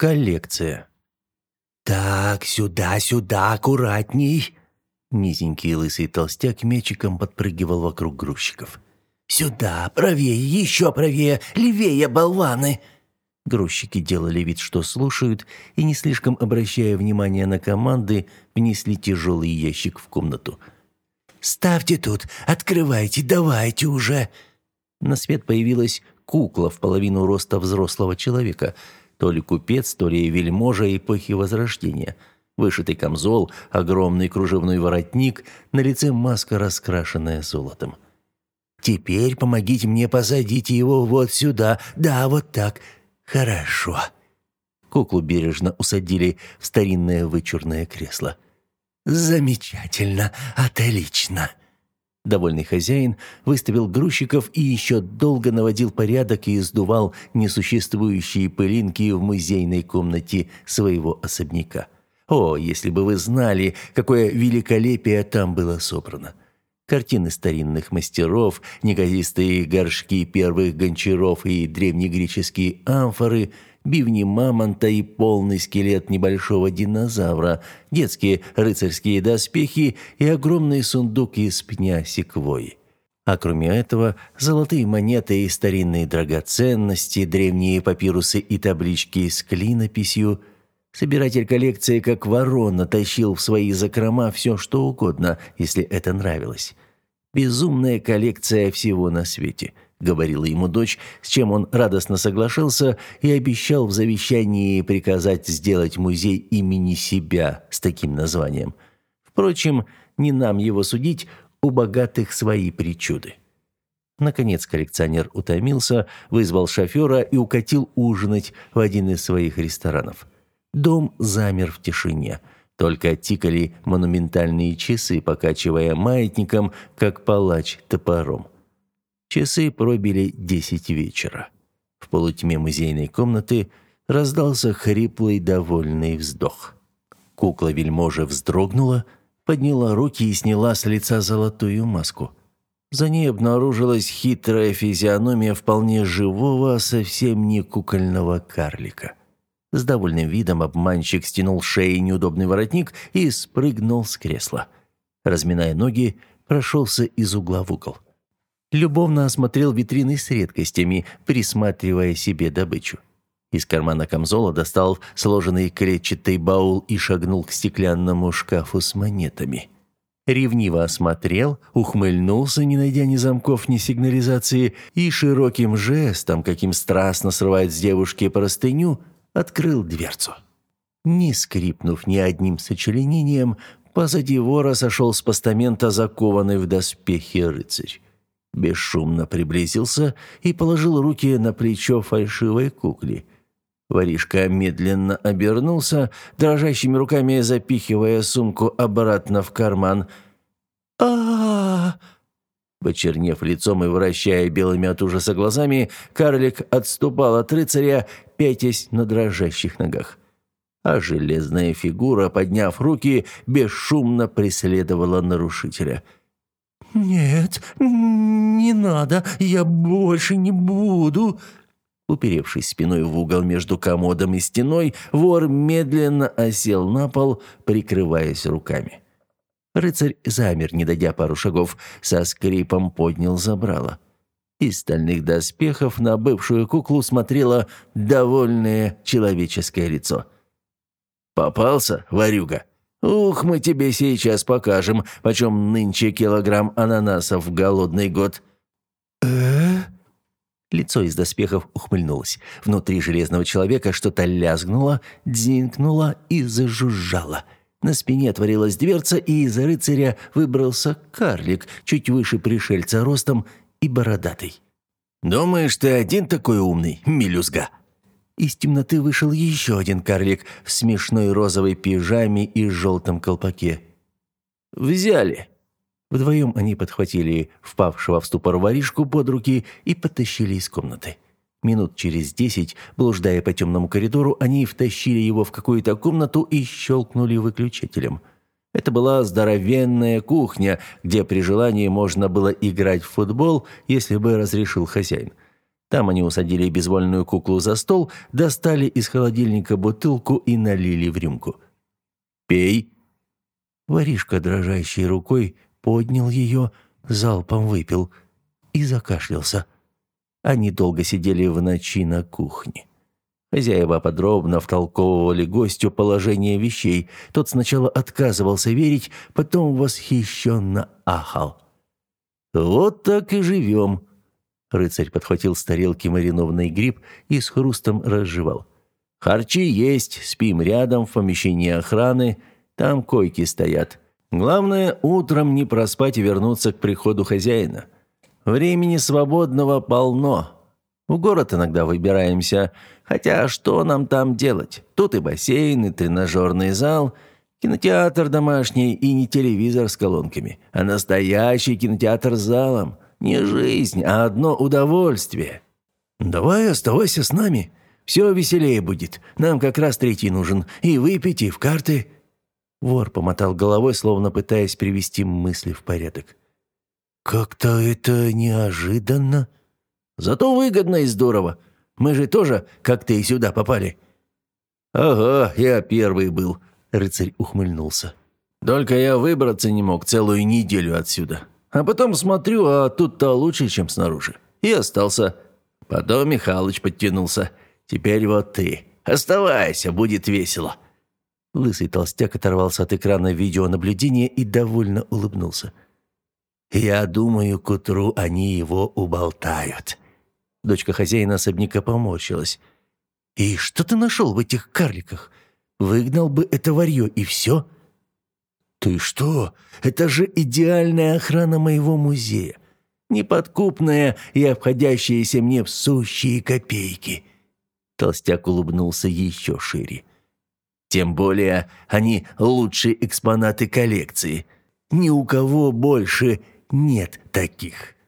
Коллекция. «Так, сюда, сюда, аккуратней!» Низенький лысый толстяк мячиком подпрыгивал вокруг грузчиков. «Сюда, правее, еще правее, левее, болваны!» Грузчики делали вид, что слушают, и, не слишком обращая внимания на команды, внесли тяжелый ящик в комнату. «Ставьте тут, открывайте, давайте уже!» На свет появилась кукла в половину роста взрослого человека, то ли купец, то ли вельможа эпохи Возрождения. Вышитый камзол, огромный кружевной воротник, на лице маска, раскрашенная золотом. «Теперь помогите мне посадить его вот сюда, да, вот так, хорошо». Куклу бережно усадили в старинное вычурное кресло. «Замечательно, отлично!» Довольный хозяин выставил грузчиков и еще долго наводил порядок и издувал несуществующие пылинки в музейной комнате своего особняка. О, если бы вы знали, какое великолепие там было собрано! Картины старинных мастеров, неказистые горшки первых гончаров и древнегреческие амфоры – бивни мамонта и полный скелет небольшого динозавра, детские рыцарские доспехи и огромный сундук из пня секвойи. А кроме этого, золотые монеты и старинные драгоценности, древние папирусы и таблички с клинописью. Собиратель коллекции, как ворона, тащил в свои закрома все, что угодно, если это нравилось. Безумная коллекция всего на свете – говорила ему дочь, с чем он радостно соглашался и обещал в завещании приказать сделать музей имени себя с таким названием. Впрочем, не нам его судить, у богатых свои причуды. Наконец коллекционер утомился, вызвал шофера и укатил ужинать в один из своих ресторанов. Дом замер в тишине. Только тикали монументальные часы, покачивая маятником, как палач топором. Часы пробили десять вечера. В полутьме музейной комнаты раздался хриплый довольный вздох. Кукла вельможи вздрогнула, подняла руки и сняла с лица золотую маску. За ней обнаружилась хитрая физиономия вполне живого, совсем не кукольного карлика. С довольным видом обманщик стянул шеи неудобный воротник и спрыгнул с кресла. Разминая ноги, прошелся из угла в угол любовно осмотрел витрины с редкостями, присматривая себе добычу. Из кармана камзола достал сложенный клетчатый баул и шагнул к стеклянному шкафу с монетами. Ревниво осмотрел, ухмыльнулся, не найдя ни замков, ни сигнализации, и широким жестом, каким страстно срывает с девушки простыню, открыл дверцу. Не скрипнув ни одним сочленением, позади вора сошел с постамента закованный в доспехи рыцарь бесшумно приблизился и положил руки на плечо фальшивой кукле. Воришка медленно обернулся, дрожащими руками запихивая сумку обратно в карман. а а, Почернев лицом и вращая белыми от ужаса глазами, карлик отступал от рыцаря, пятясь на дрожащих ногах. А железная фигура, подняв руки, бесшумно преследовала нарушителя – «Нет, не надо, я больше не буду». Уперевшись спиной в угол между комодом и стеной, вор медленно осел на пол, прикрываясь руками. Рыцарь замер, не дойдя пару шагов, со скрипом поднял забрало. Из стальных доспехов на бывшую куклу смотрело довольное человеческое лицо. «Попался, ворюга?» «Ух, мы тебе сейчас покажем, почем нынче килограмм ананасов в голодный год». «Э?» Лицо из доспехов ухмыльнулось. Внутри железного человека что-то лязгнуло, дзинкнуло и зажужжало. На спине отворилась дверца, и из рыцаря выбрался карлик, чуть выше пришельца ростом и бородатый. «Думаешь, ты один такой умный, мелюзга?» Из темноты вышел еще один карлик в смешной розовой пижаме и желтом колпаке. «Взяли!» Вдвоем они подхватили впавшего в ступор воришку под руки и потащили из комнаты. Минут через десять, блуждая по темному коридору, они втащили его в какую-то комнату и щелкнули выключателем. Это была здоровенная кухня, где при желании можно было играть в футбол, если бы разрешил хозяин. Там они усадили безвольную куклу за стол, достали из холодильника бутылку и налили в рюмку. «Пей!» Воришка, дрожащей рукой, поднял ее, залпом выпил и закашлялся. Они долго сидели в ночи на кухне. Хозяева подробно втолковывали гостю положение вещей. Тот сначала отказывался верить, потом восхищенно ахал. «Вот так и живем», Рыцарь подхватил с тарелки маринованный гриб и с хрустом разжевал. «Харчи есть, спим рядом в помещении охраны, там койки стоят. Главное, утром не проспать и вернуться к приходу хозяина. Времени свободного полно. В город иногда выбираемся, хотя что нам там делать? Тут и бассейн, и тренажерный зал, кинотеатр домашний и не телевизор с колонками, а настоящий кинотеатр с залом». Не жизнь, а одно удовольствие. Давай оставайся с нами. Все веселее будет. Нам как раз третий нужен. И выпить, и в карты». Вор помотал головой, словно пытаясь привести мысли в порядок. «Как-то это неожиданно. Зато выгодно и здорово. Мы же тоже как-то и сюда попали». «Ага, я первый был», — рыцарь ухмыльнулся. «Только я выбраться не мог целую неделю отсюда. А потом смотрю, а тут-то лучше, чем снаружи. И остался. Потом Михалыч подтянулся. Теперь вот ты. Оставайся, будет весело». Лысый толстяк оторвался от экрана видеонаблюдения и довольно улыбнулся. «Я думаю, к утру они его уболтают». Дочка хозяина особняка поморщилась. «И что ты нашел в этих карликах? Выгнал бы это варьё, и все?» «Ты что? Это же идеальная охрана моего музея. Неподкупная и обходящаяся мне в сущие копейки». Толстяк улыбнулся еще шире. «Тем более они лучшие экспонаты коллекции. Ни у кого больше нет таких».